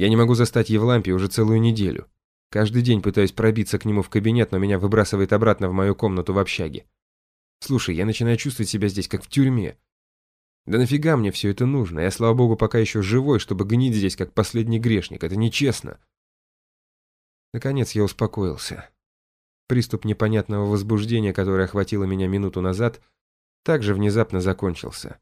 Я не могу застать Евлампия уже целую неделю. Каждый день пытаюсь пробиться к нему в кабинет, но меня выбрасывает обратно в мою комнату в общаге. Слушай, я начинаю чувствовать себя здесь, как в тюрьме. Да нафига мне все это нужно? Я, слава богу, пока еще живой, чтобы гнить здесь, как последний грешник. Это нечестно. Наконец я успокоился. Приступ непонятного возбуждения, которое охватило меня минуту назад, также внезапно закончился.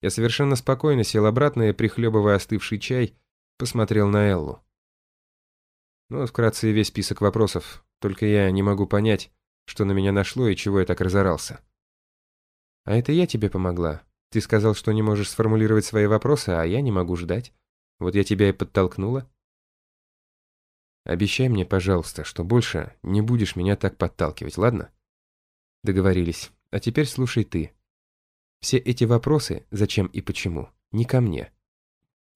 Я совершенно спокойно сел обратно и, прихлебывая остывший чай, посмотрел на Эллу. Ну, вкратце весь список вопросов, только я не могу понять, что на меня нашло и чего я так разорался. А это я тебе помогла. Ты сказал, что не можешь сформулировать свои вопросы, а я не могу ждать. Вот я тебя и подтолкнула. Обещай мне, пожалуйста, что больше не будешь меня так подталкивать, ладно? Договорились. А теперь слушай ты. Все эти вопросы, зачем и почему, не ко мне.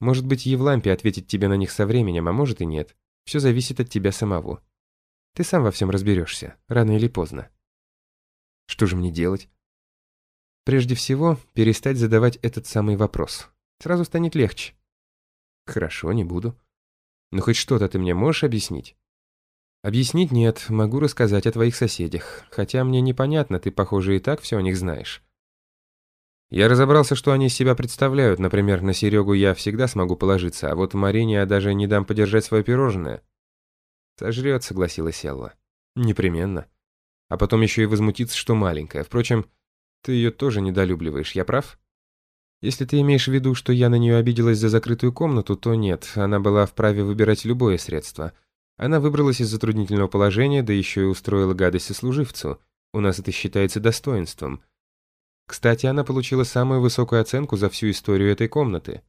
Может быть, Евлампий ответит тебе на них со временем, а может и нет. Все зависит от тебя самого. Ты сам во всем разберешься, рано или поздно. Что же мне делать? Прежде всего, перестать задавать этот самый вопрос. Сразу станет легче. Хорошо, не буду. Но хоть что-то ты мне можешь объяснить? Объяснить нет, могу рассказать о твоих соседях. Хотя мне непонятно, ты, похоже, и так все о них знаешь. Я разобрался, что они из себя представляют. Например, на Серегу я всегда смогу положиться, а вот Марине я даже не дам подержать свое пирожное. «Сожрет», — согласилась Элла. «Непременно. А потом еще и возмутится, что маленькая. Впрочем, ты ее тоже недолюбливаешь, я прав?» «Если ты имеешь в виду, что я на нее обиделась за закрытую комнату, то нет, она была вправе выбирать любое средство. Она выбралась из затруднительного положения, да еще и устроила гадость сослуживцу. У нас это считается достоинством. Кстати, она получила самую высокую оценку за всю историю этой комнаты.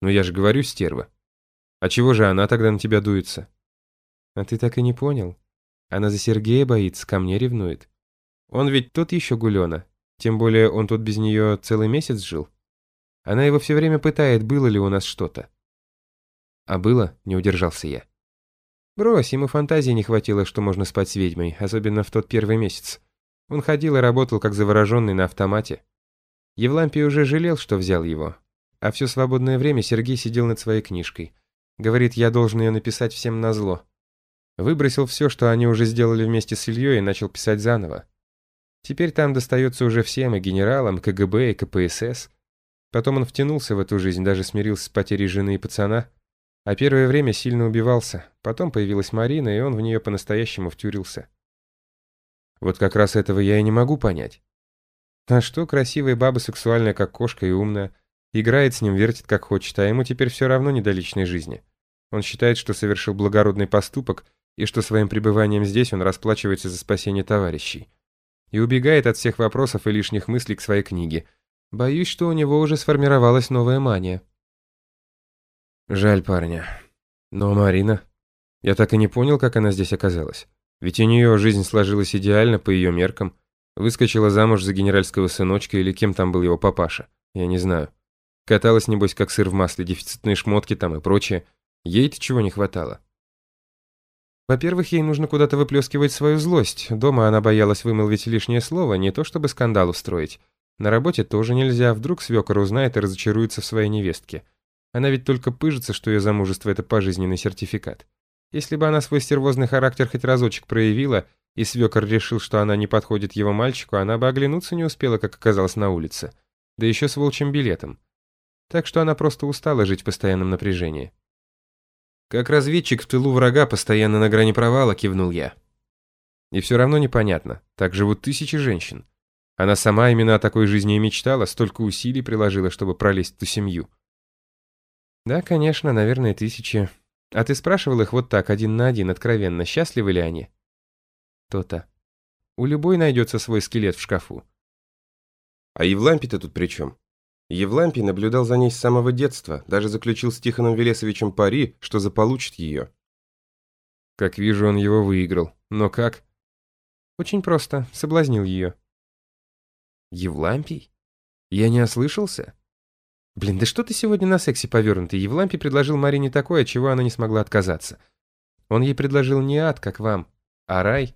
Но я же говорю, стерва. А чего же она тогда на тебя дуется?» А ты так и не понял? Она за Сергея боится, ко мне ревнует. Он ведь тот еще гулена. Тем более он тут без нее целый месяц жил. Она его все время пытает, было ли у нас что-то. А было, не удержался я. Брось, ему фантазии не хватило, что можно спать с ведьмой, особенно в тот первый месяц. Он ходил и работал, как завороженный на автомате. Евлампий уже жалел, что взял его. А все свободное время Сергей сидел над своей книжкой. Говорит, я должен ее написать всем назло. Выбросил все, что они уже сделали вместе с Ильей, и начал писать заново. Теперь там достается уже всем, и генералам, и КГБ, и КПСС. Потом он втянулся в эту жизнь, даже смирился с потерей жены и пацана. А первое время сильно убивался. Потом появилась Марина, и он в нее по-настоящему втюрился. Вот как раз этого я и не могу понять. А что красивая баба сексуальная, как кошка, и умная. Играет с ним, вертит как хочет, а ему теперь все равно не до личной жизни. Он считает, что совершил благородный поступок, и что своим пребыванием здесь он расплачивается за спасение товарищей. И убегает от всех вопросов и лишних мыслей к своей книге. Боюсь, что у него уже сформировалась новая мания. Жаль парня. Но Марина... Я так и не понял, как она здесь оказалась. Ведь у нее жизнь сложилась идеально по ее меркам. Выскочила замуж за генеральского сыночка или кем там был его папаша. Я не знаю. Каталась, небось, как сыр в масле, дефицитные шмотки там и прочее. Ей-то чего не хватало. Во-первых, ей нужно куда-то выплескивать свою злость. Дома она боялась вымолвить лишнее слово, не то чтобы скандал устроить. На работе тоже нельзя, вдруг свекор узнает и разочаруется в своей невестке. Она ведь только пыжится, что ее замужество – это пожизненный сертификат. Если бы она свой стервозный характер хоть разочек проявила, и свекор решил, что она не подходит его мальчику, она бы оглянуться не успела, как оказалось на улице. Да еще с волчьим билетом. Так что она просто устала жить в постоянном напряжении. Как разведчик в тылу врага, постоянно на грани провала, кивнул я. И все равно непонятно, так живут тысячи женщин. Она сама именно о такой жизни и мечтала, столько усилий приложила, чтобы пролезть в ту семью. Да, конечно, наверное, тысячи. А ты спрашивал их вот так, один на один, откровенно, счастливы ли они? То-то. У любой найдется свой скелет в шкафу. А Евлампий-то тут при чем? Евлампий наблюдал за ней с самого детства, даже заключил с Тихоном Велесовичем пари, что заполучит ее. Как вижу, он его выиграл. Но как? Очень просто, соблазнил ее. Евлампий? Я не ослышался? Блин, да что ты сегодня на сексе повернутый? Евлампий предложил Марине такое, чего она не смогла отказаться. Он ей предложил не ад, как вам, а рай.